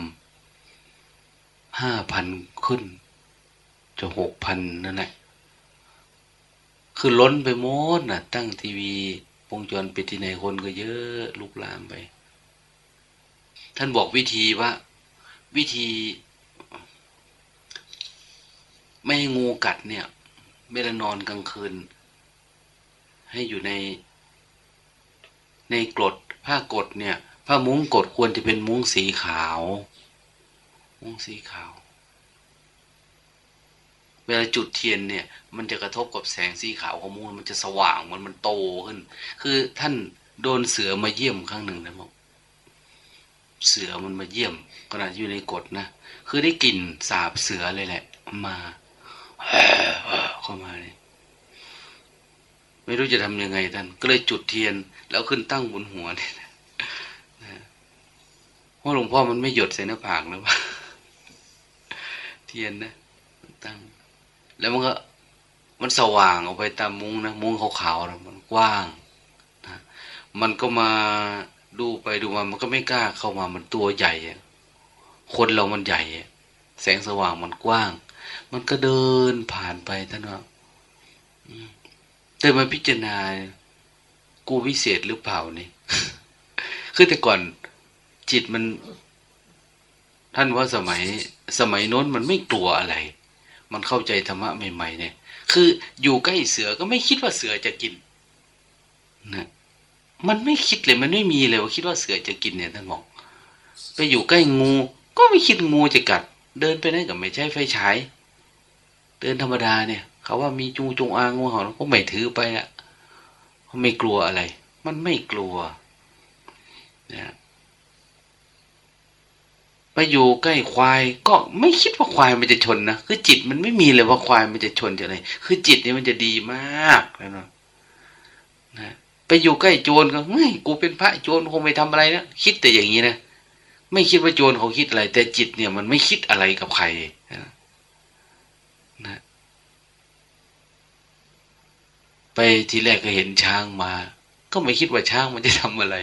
ห้าพันขึ้น จะหกพันนั่นแหละคือล้นไปหมดน่ะ ตั้งทีวีวงจรปิดที่ไหนคนก็เยอะลุกลามไป ท่านบอกวิธีว่า วิธี ไม่ให้งูกัดเนี่ยเวลานอนกลางคืน ให้อยู่ใน ในกรด ผ้ากดเนี่ย ผ้ามุ้งกดควรจะเป็นมุ้งสีขาว มุ้งสีขาว เวลาจุดเทียนเนี่ย มันจะกระทบกับแสงสีขาวของมุ้งมันจะสว่างมันมันโตขึ้น คือท่านโดนเสือมาเยี่ยมครั้งหนึ่งนะบอกเสือมันมาเยี่ยมขณะอยู่ในกฎนะ คือได้กลิ่นสาบเสือเลยแหละ มาเข้ามาเลย ไม่รู้จะทำยังไงท่าน ก็เลยจุดเทียน แล้วขึ้นตั้งบนหัวเนี่ยเพราะหลวงพ่อมันไม่หยดใส่หน้าผากนะว่าเทียนนะตั้ง แล้วมันก็มันสว่างออกไปตามมุ้งนะมุ้งขาวๆนะมันกว้างนะมันก็มาดูไปดูมามันก็ไม่กล้าเข้ามามันตัวใหญ่คนเรามันใหญ่แสงสว่างมันกว้าง มันก็เดินผ่านไปท่านว่า แต่มาพิจารณา กูวิเศษหรือเปล่านี่คือแต่ก่อนจิตมัน ท่านว่าสมัย สมัยโน้นมันไม่กลัวอะไร มันเข้าใจธรรมะใหม่ๆเนี่ย คืออยู่ใกล้เสือก็ไม่คิดว่าเสือจะกินนะมันไม่คิดเลยมันไม่มีเลยว่าคิดว่าเสือจะกินเนี่ยท่านบอกไปอยู่ใกล้งู ก็ไม่คิดงูจะกัด เดินไปไหนก็ไม่ใช่ไฟฉายเดินธรรมดาเนี่ย เขาว่ามีจูจงอางงูเห่าก็ไม่ถือไปอะเขาไม่กลัวอะไร มันไม่กลัวนะไปอยู่ใกล้ควาย ก็ไม่คิดว่าควายมันจะชนนะคือจิตมันไม่มีเลยว่าควายมันจะชนจะอะไรคือจิตนี่มันจะดีมากนะนะไปอยู่ใกล้โจรก็ไม่กูเป็นพระโจรคงไม่ทำอะไรนะคิดแต่อย่างนี้นะไม่คิดว่าโจรเขาคิดอะไร แต่จิตเนี่ยมันไม่คิดอะไรกับใครนะนะ ไป ทีแรกก็เห็นช้างมา ก็ไม่คิดว่าช้างมันจะทำอะไร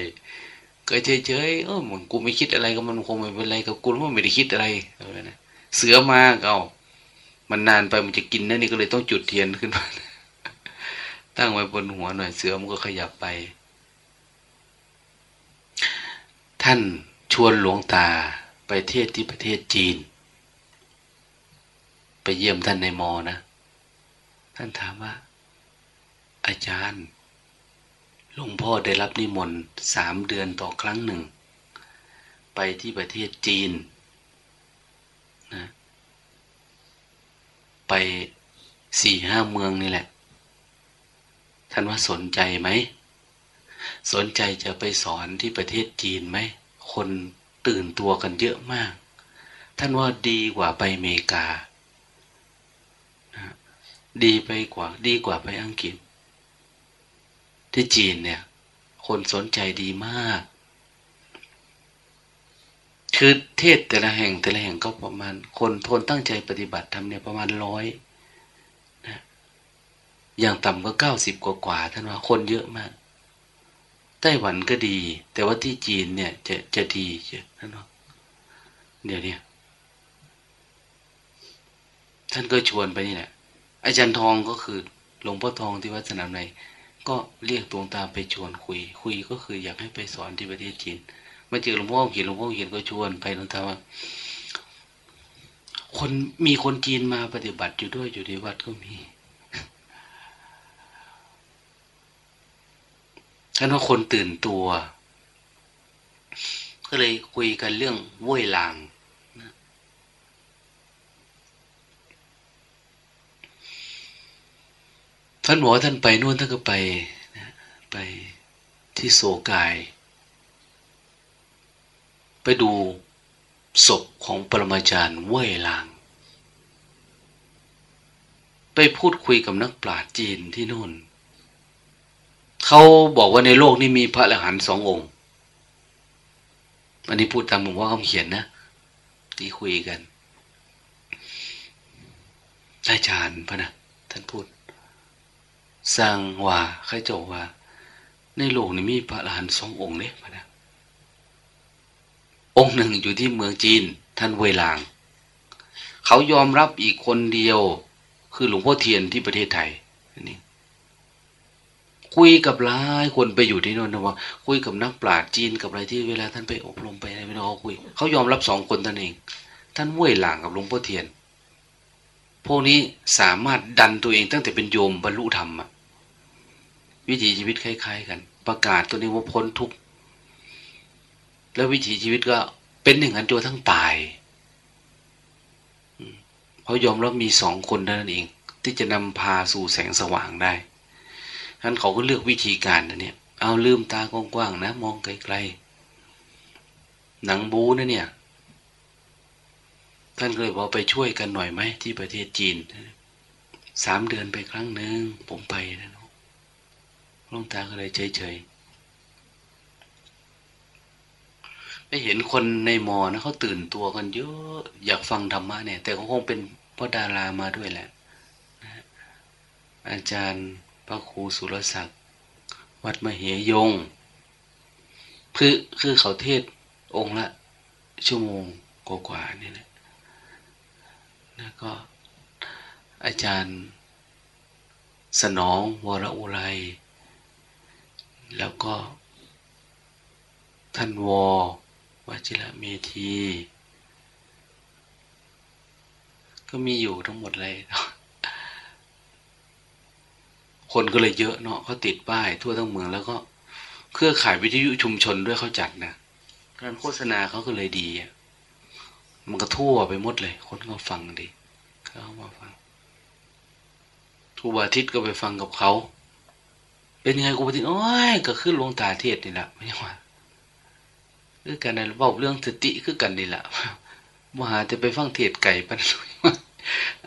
ก็เฉยเฉยเออมันกูไม่คิดอะไรก็มันคงไม่เป็นไรกับกูว่าไม่ได้คิดอะไรอะไรนะเสือมาเอามันนานไปมันจะกินนั่นนี่ก็เลยต้องจุดเทียนขึ้นมาตั้งไว้บนหัวหน่อยเสือมันก็ขยับไป ท่านชวนหลวงตาไปเทศที่ประเทศจีน ไปเยี่ยมท่านในมอนะ ท่านถามว่า อาจารย์ หลวงพ่อได้รับนิมนต์สามเดือนต่อครั้งหนึ่ง ไปที่ประเทศจีนนะไปสี่ห้าเมืองนี่แหละ ท่านว่าสนใจไหม สนใจจะไปสอนที่ประเทศจีนไหม คนตื่นตัวกันเยอะมาก ท่านว่าดีกว่าไปอเมริกา ดีไปกว่า ดีกว่าไปอังกฤษ ที่จีนเนี่ย คนสนใจดีมาก คือเทศแต่ละแห่งแต่ละแห่งก็ประมาณ คนทนตั้งใจปฏิบัติทำเนี่ยประมาณร้อยนะอย่างต่ำก็เก้าสิบกว่ากว่าท่านว่าคนเยอะมาก ไต้หวันก็ดี แต่ว่าที่จีนเนี่ย จะจะดีเยอะท่านว่าเดี๋ยวนี้ท่านก็ชวนไปนี่แหละอาจารย์ทองก็คือหลวงพ่อทองที่วัดสนามใน ก็เรียกตรงตามไปชวนคุย คุยก็คืออยากให้ไปสอนที่ประเทศจีนมาเจอหลวงพ่อเขียนหลวงพ่อเขียนก็ชวนไปหลวงตาว่า คนมีคนจีนมาปฏิบัติอยู่ด้วยอยู่ในวัดก็มีท่านว่าคนตื่นตัว ก็เลยคุยกันเรื่องว้ยลาง ท่านบอกว่าท่านไปนู่นท่านก็ไปไปที่โศกาย ไปดูศพของปรมาจารย์เว้ยลาง ไปพูดคุยกับนักปราชญ์จีนที่นู่น เขาบอกว่าในโลกนี้มีพระอรหันต์สององค์ อันนี้พูดตามผมว่าเขาเขียนนะ ที่คุยกันอาจารย์พระนะ ท่านพูด สร้างว่าใครจบว่า ในโลกนี้มีพระอรหันต์สององค์เนี่ยพระนะองค์หนึ่งอยู่ที่เมืองจีน ท่านเวลาง เขายอมรับอีกคนเดียว คือหลวงพ่อเทียนที่ประเทศไทยนี่คุยกับหลายคนไปอยู่ที่นั่นนะว่า คุยกับนักปราชญ์จีนกับอะไรที่เวลาท่านไปอบรมไปอะไรไม่รู้เขาคุย เขายอมรับสองคนท่านเอง ท่านเว่ยหลางกับหลวงพ่อเทียน พวกนี้สามารถดันตัวเองตั้งแต่เป็นโยมบรรลุธรรมอะ วิถีชีวิตคล้าย ๆ กัน ประกาศตัวนี้ว่าพ้นทุกข์แล้ววิถีชีวิตก็เป็นอย่างนั้นจนทั้งตายเขายอมรับมีสองคนเท่านั้นเอง ที่จะนำพาสู่แสงสว่างได้ท่านเขาก็เลือกวิธีการนะเนี่ย เอาลืมตากว้างๆนะ มองไกลๆหนังบูนะเนี่ยท่านก็เลยบอกไปช่วยกันหน่อยไหมที่ประเทศจีนสามเดือนไปครั้งหนึ่งผมไปนะ น้องตาก็เลยเฉยๆไปเห็นคนในมอนะเขาตื่นตัวกันเยอะอยากฟังธรรมะเนี่ย แต่เขาคงเป็นพ่อดารามาด้วยแหละอาจารย์พระครูสุรศักดิ์ วัดมเหยงคือคือเขาเทศองค์ละ ชั่วโมงกว่าๆนี่แหละแล้วก็อาจารย์สนองวรอุไร แล้วก็ ท่านวอวชิระเมธี ก็มีอยู่ทั้งหมดเลย คนก็เลยเยอะเนาะเขาติดป้ายทั่วทั้งเมืองแล้วก็เครือข่ายวิทยุชุมชนด้วยเขาจัดนะการโฆษณาเขาก็เลยดีมันก็ทั่วไปหมดเลย คนก็ฟังดีเขามาฟังทุบาทิตก็ไปฟังกับเขา เป็นยังไงกูปฏิโอ้ยก็ขึ้นลงตาเทศนี่แหละไม่ใช่ว่าคือกันนะบอกเรื่องสติคือกันนี่แหละมหาจะไปฟังเทศไก่ปัน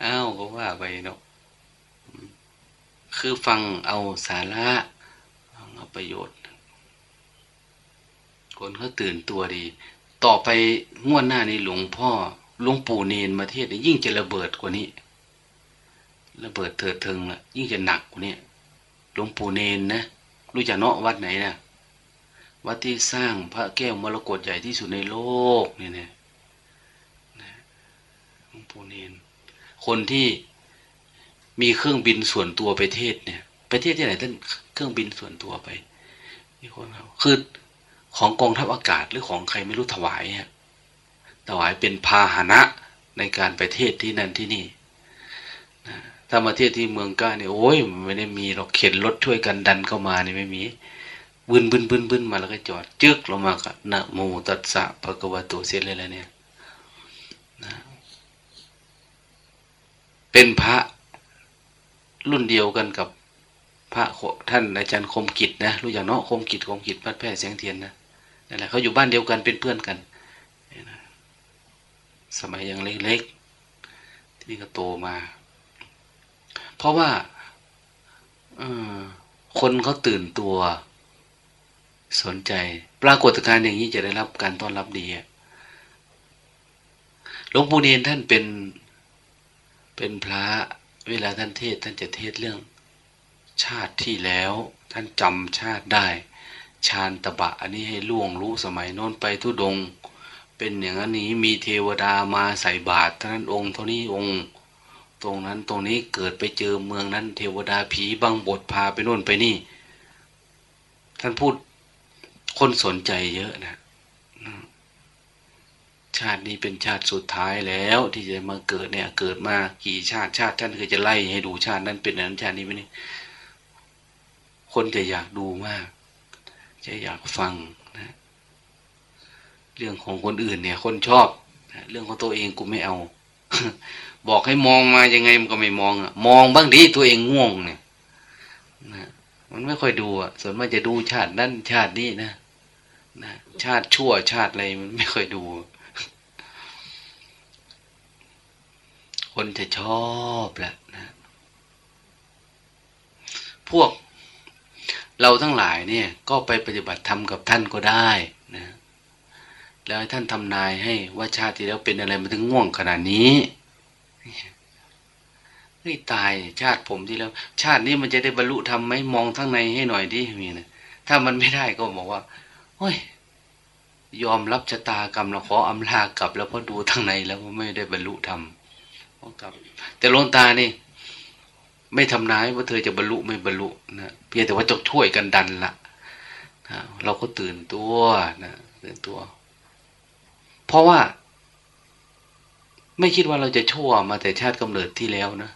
อ้าวก็ว่าไปเนาะคือฟังเอาสาระฟังเอาประโยชน์ คนเขาตื่นตัวดี ต่อไปงวดหน้านี้หลวงพ่อหลวงปู่เนนมาเทศยิ่งจะระเบิดกว่านี้ ระเบิดเถิดเทิงอะยิ่งจะหนักกว่านี้ หลวงปู่เนนนะรู้จักเนาะวัดไหนนะวัดที่สร้างพระแก้วมรกตใหญ่ที่สุดในโลกเนี่เนี่ยหลวงปู่เนน คนที่มีเครื่องบินส่วนตัวไปเทศเนี่ยไปเทศที่ไหนท่านเครื่องบินส่วนตัวไปมีคนเขาคือของกองทัพอากาศหรือของใครไม่รู้ถวายฮะถวายเป็นพาหนะในการไปเทศที่นั่นที่นี่ ถ้ามาเทศที่เมืองก้าเนี่ยโอ้ยไม่ได้มีเราเข็นรถช่วยกันดันเข้ามาเนี่ไม่มีบึนบึนบึนบึนมาแล้วก็จอดจึกลงมาก็นะโมตัสสะภะคะวะโตเสร็จเลยแล้วเนี่ยนะเป็นพระรุ่นเดียวกันกับพระท่านอาจารย์คมกิจนะรู้อย่างเนาะคมกิจคมกิจพัดแพร่เสียงเทียนนะนั่นแหละเขาอยู่บ้านเดียวกันเป็นเพื่อนกัน สมัยยังเล็กๆที่ก็โตมา เพราะว่าคนเขาตื่นตัว สนใจ ปรากฏการณ์อย่างนี้จะได้รับการต้อนรับดีหลวงปู่เนนท่านเป็นเป็นพระเวลาท่านเทศท่านจะเทศเรื่อง ชาติที่แล้ว ท่านจำชาติได้ชาญตะบะ อันนี้ให้ล่วงรู้สมัยโน้นไปทุดง เป็นอย่างนี้มีเทวดามาใส่บาตรท่านองค์เท่านี้องค์ ตรงนั้นตรงนี้เกิดไปเจอเมืองนั้น เทวดาผีบังบทพาไปโน่นไปนี่ ท่านพูดคนสนใจเยอะนะ ชาตินี้เป็นชาติสุดท้ายแล้วที่จะมาเกิดเนี่ย เกิดมากี่ชาติชาติท่านเคยจะไล่ให้ดูชาตินั้นเป็นนั้นชาตินี้ไม่นี่คนจะอยากดูมาก จะอยากฟังนะ เรื่องของคนอื่นเนี่ย คนชอบนะเรื่องของตัวเองกูไม่เอา บอกให้มองมายังไงมันก็ไม่มองอะ มองบ้างดีตัวเองง่วงเนี่ยนะมันไม่ค่อยดูอะ ส่วนมากจะดูชาตินั้นชาตินี้นะนะชาติชั่วชาติอะไรมันไม่ค่อยดู คนจะชอบแหละนะ พวกเราทั้งหลายเนี่ย ก็ไปปฏิบัติธรรมกับท่านก็ได้นะ แล้วท่านทำนายให้ว่าชาติที่แล้วเป็นอะไรมาถึงง่วงขนาดนี้เฮ้ยตายชาติผมที่แล้ว ชาตินี้มันจะได้บรรลุธรรมไหมมองทั้งในให้หน่อยดิมีนะถ้ามันไม่ได้ก็บอกว่าโอ้ย ยอมรับชะตากรรมเราขออำลากลับ แล้วพอดูทั้งในแล้วไม่ได้บรรลุธรรมครับ แต่ลงตานี่ ไม่ทำนายว่าเธอจะบรรลุไม่บรรลุนะเพียงแต่ว่าจะช่วยกันดันละนะเราก็ตื่นตัวนะตื่นตัว เพราะว่า ไม่คิดว่าเราจะชั่วมาแต่ชาติกำเนิดที่แล้วนะ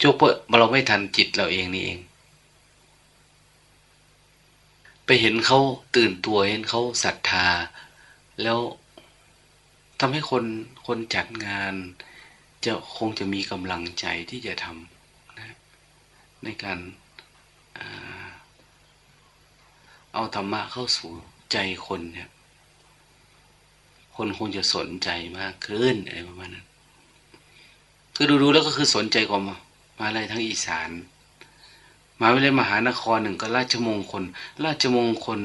ชั่วเพราะเราไม่ทันจิตเราเองนี่เองไปเห็นเขาตื่นตัวเห็นเขาศรัทธา แล้วทำให้คนคนจัดงาน จะคงจะมีกำลังใจที่จะทำนะในการเอาธรรมะเข้าสู่ใจคนเนี่ย คนคงจะสนใจมากขึ้นอะไรประมาณนั้น คือดูๆแล้วก็คือสนใจกว่ามามาอะไรทั้งอีสาน มาวิเลยมหานครหนึ่งก็ราชมงคล ราชมงคล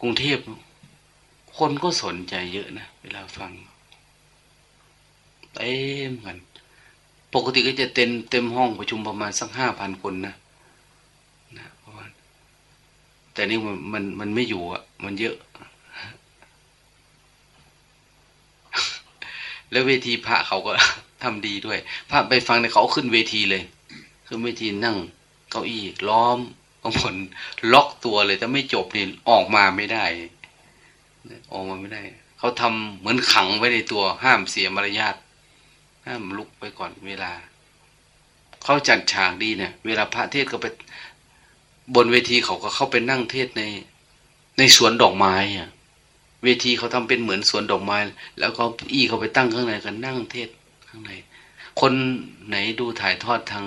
กรุงเทพ คนก็สนใจเยอะนะ เวลาฟังเต็มกัน ปกติก็จะเต็มเต็มห้องประชุมประมาณสักห้าพันคนนะนะประมาณแต่นี่มันมันมันไม่อยู่อะ มันเยอะ แล้วเวทีพระเขาก็ทำดีด้วย พระไปฟังในเขาขึ้นเวทีเลย ขึ้นเวทีนั่ง เก้าอี้ล้อมบางคนล็อกตัวเลยถ้าไม่จบนี่ออกมาไม่ได้ ออกมาไม่ได้ เขาทำเหมือนขังไว้ในตัวห้ามเสียมารยาทห้ามลุกไปก่อนเวลา เขาจัดฉากดีเนี่ย เวลาพระเทศก็ไปบนเวทีเขาก็เข้าไปนั่งเทศในในสวนดอกไม้อะ เวทีเขาทำเป็นเหมือนสวนดอกไม้ แล้วก็อี้เขาไปตั้งข้างในกันนั่งเทศข้างใน คนไหนดูถ่ายทอดทาง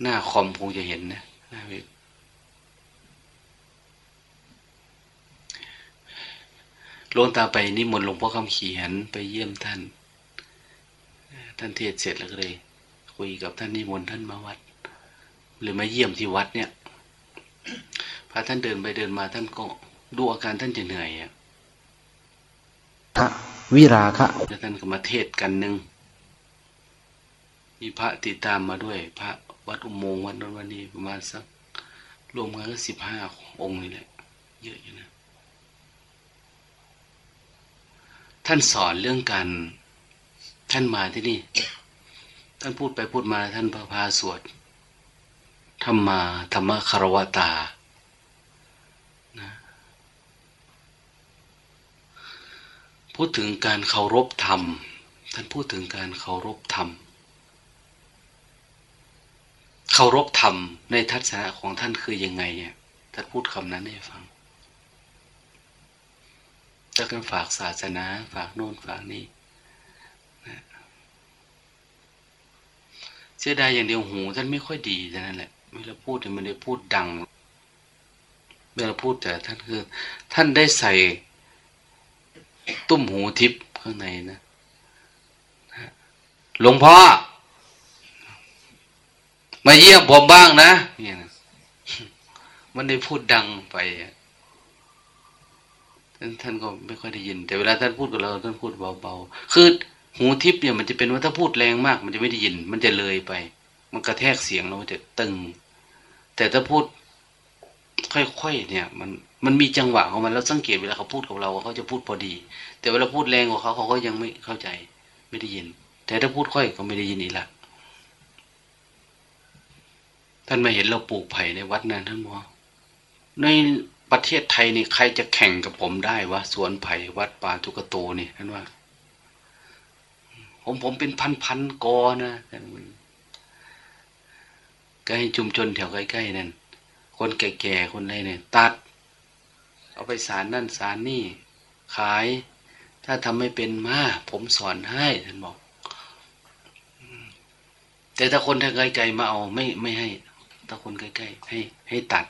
หน้าคอมคงจะเห็นนะหน้าเวทหลวงตาไปนิมนต์หลวงพ่อคำเขียนไปเยี่ยมท่าน ท่านเทศเสร็จแล้วก็เลยคุยกับท่านนิมนต์ท่านมาวัด หรือมาเยี่ยมที่วัดเนี่ยพระท่านเดินไปเดินมาท่านก็ดูอาการท่านจะเหนื่อยอะ พระวิราคะแล้วท่านก็มาเทศกันหนึ่งมีพระติดตามมาด้วย พระวัดอุโมงค์วัดนนวันนี้ประมาณสักรวมกันก็สิบห้าองค์นี่แหละ เยอะอยู่นะ ท่านสอนเรื่องการท่านมาที่นี่ ท่านพูดไปพูดมาท่านพระพาสวดธรรมาธรรมคารวตานะ พูดถึงการเคารพธรรม ท่านพูดถึงการเคารพธรรม เคารพธรรมในทัศนะของท่านคือยังไงเนี่ย ท่านพูดคำนั้นให้ฟังถ้ากันฝากศาสนา ฝากโน่นฝากนี้เสียดายอย่างเดียวหูท่านไม่ค่อยดีแต่นั่นแหละเวลาพูดมันได้พูดดังเวลาพูดแต่ท่านคือ ท่านได้ใส่ ตุ้มหูทิพย์ข้างในนะหลวงพ่อ มาเยี่ยมผมบ้างนะเนี่ยนะมันได้พูดดังไปท่านท่านก็ไม่ค่อยได้ยิน แต่เวลาท่านพูดกับเราท่านพูดเบาๆคือหูทิพย์เนี่ยมันจะเป็นว่าถ้าพูดแรงมาก มันจะไม่ได้ยิน มันจะเลยไป มันกระแทกเสียงเราจะตึง แต่ถ้าพูดค่อยๆเนี่ย มัน มันมีจังหวะของมันแล้วสังเกตเวลาเขาพูดกับเราเขาจะพูดพอดี แต่เวลาพูดแรงกว่าเขาเขาก็ยังไม่เข้าใจ ไม่ได้ยิน แต่ถ้าพูดค่อยก็ไม่ได้ยินอีกละท่านมาเห็นเราปลูกไผ่ในวัดนั้นท่านบอในประเทศไทยนี่ใครจะแข่งกับผมได้วะสวนไผ่วัดป่าทุกโตนี่ท่านว่า ผมผมเป็นพันพันกอนะใกล้ชุมชนแถวใกล้ๆนั่นคนแก่ๆคนอะไรเนี่ยตัด เอาไปสารนั่นสารนี่ ขาย ถ้าทำไม่เป็นมาผมสอนให้ท่านบอก แต่ถ้าคนทางไกลๆมาเอาไม่ไม่ให้ ถ้าคนใกล้ๆให้ให้ตัด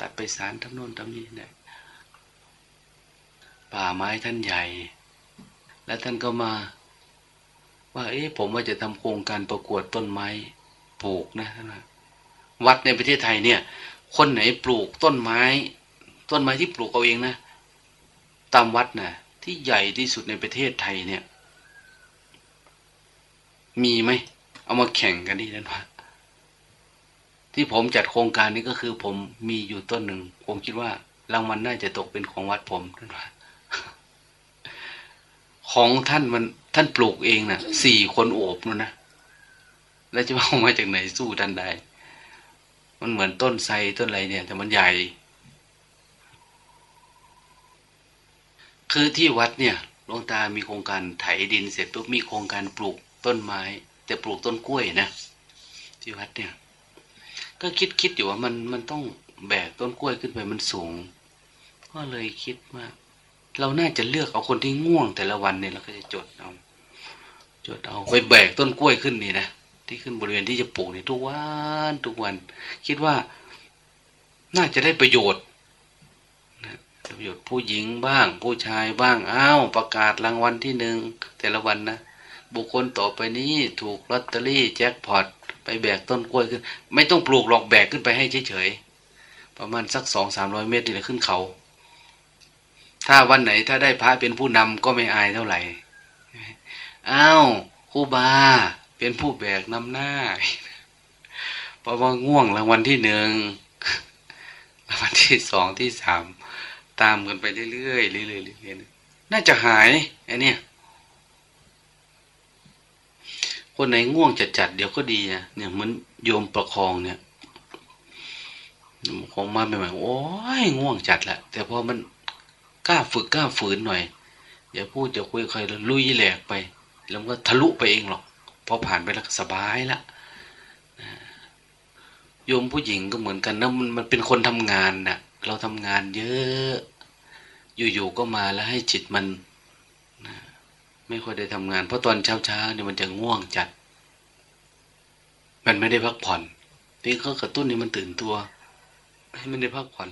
ตัดไปสารทำโน่นทำนี่ได้ป่าไม้ท่านใหญ่ แล้วท่านก็มา ว่า เอ๊ะผมว่าจะทำโครงการประกวดต้นไม้ปลูกนะท่านวัดในประเทศไทยเนี่ย คนไหนปลูกต้นไม้ ต้นไม้ที่ปลูกเอาเองนะ ตามวัดนะที่ใหญ่ที่สุดในประเทศไทยเนี่ย มีไหม เอามาแข่งกันดีนั่นวะที่ผมจัดโครงการนี้ก็คือผมมีอยู่ต้นหนึ่ง ผมคิดว่ารางวัลน่าจะตกเป็นของวัดผมนั่นวะของท่านมันท่านปลูกเองนะ่ะสี่คนโอบนู่นนะแล้วจะเอามาจากไหนสู้ท่านได้ มันเหมือนต้นไทรต้นอะไรเนี่ย แต่มันใหญ่ คือที่วัดเนี่ยหลวงตามีโครงการไถดินเสร็จปุ๊บมีโครงการปลูกต้นไม้ แต่ปลูกต้นกล้วยนะที่วัดเนี่ย ก็คิดคิดอยู่ว่ามันมันต้องแบกต้นกล้วยขึ้นไปมันสูง ก็เลยคิดว่าเราน่าจะเลือกเอาคนที่ง่วงแต่ละวันเนี่ยเราก็จะจดเอา จดเอาไปแบกต้นกล้วยขึ้นนี่นะที่ขึ้นบริเวณที่จะปลูกนี่ทุกวันทุกวัน คิดว่าน่าจะได้ประโยชน์ ประโยชน์ผู้หญิงบ้าง ผู้ชายบ้างอ้าวประกาศรางวัลที่หนึ่งแต่ละวันนะ บุคคลต่อไปนี้ถูกลอตเตอรี่แจ็คพอตไปแบกต้นกล้วยขึ้น ไม่ต้องปลูกหรอกแบกขึ้นไปให้เฉยๆประมาณสักสองสามร้อยเมตรนี่แหละขึ้นเขา ถ้าวันไหนถ้าได้พระเป็นผู้นำก็ไม่อายเท่าไหร่อ้าวครูบา เป็นผู้แบกนำหน้าเพราะว่าง่วงรางวัลที่หนึ่งรางวัลที่สองที่สาม ตามกันไปเรื่อยๆเรื่อยๆเรื่อยๆน่าจะหายไอ้นี่คนไหนง่วงจัดจัดเดี๋ยวก็ดีนะเนี่ยเหมือนโยมประคองเนี่ยคงมาใหม่ๆโอ้ยง่วงจัดละแต่พอมันกล้าฝึกกล้าฝืนหน่อยอย่าพูดจะคุยใครแล้วลุยแหลกไป แล้วก็ทะลุไปเองหรอกพอผ่านไปแล้วสบายละโยมผู้หญิงก็เหมือนกันนะมันมันเป็นคนทำงานนะ่ะ เราทำงานเยอะ อยู่ๆก็มาแล้วให้จิตมันนะไม่ค่อยได้ทำงาน เพราะตอนเช้าๆเนี่ยมันจะง่วงจัด มันไม่ได้พักผ่อนนี่เขากระตุ้นนี่มันตื่นตัว ให้มันได้พักผ่อน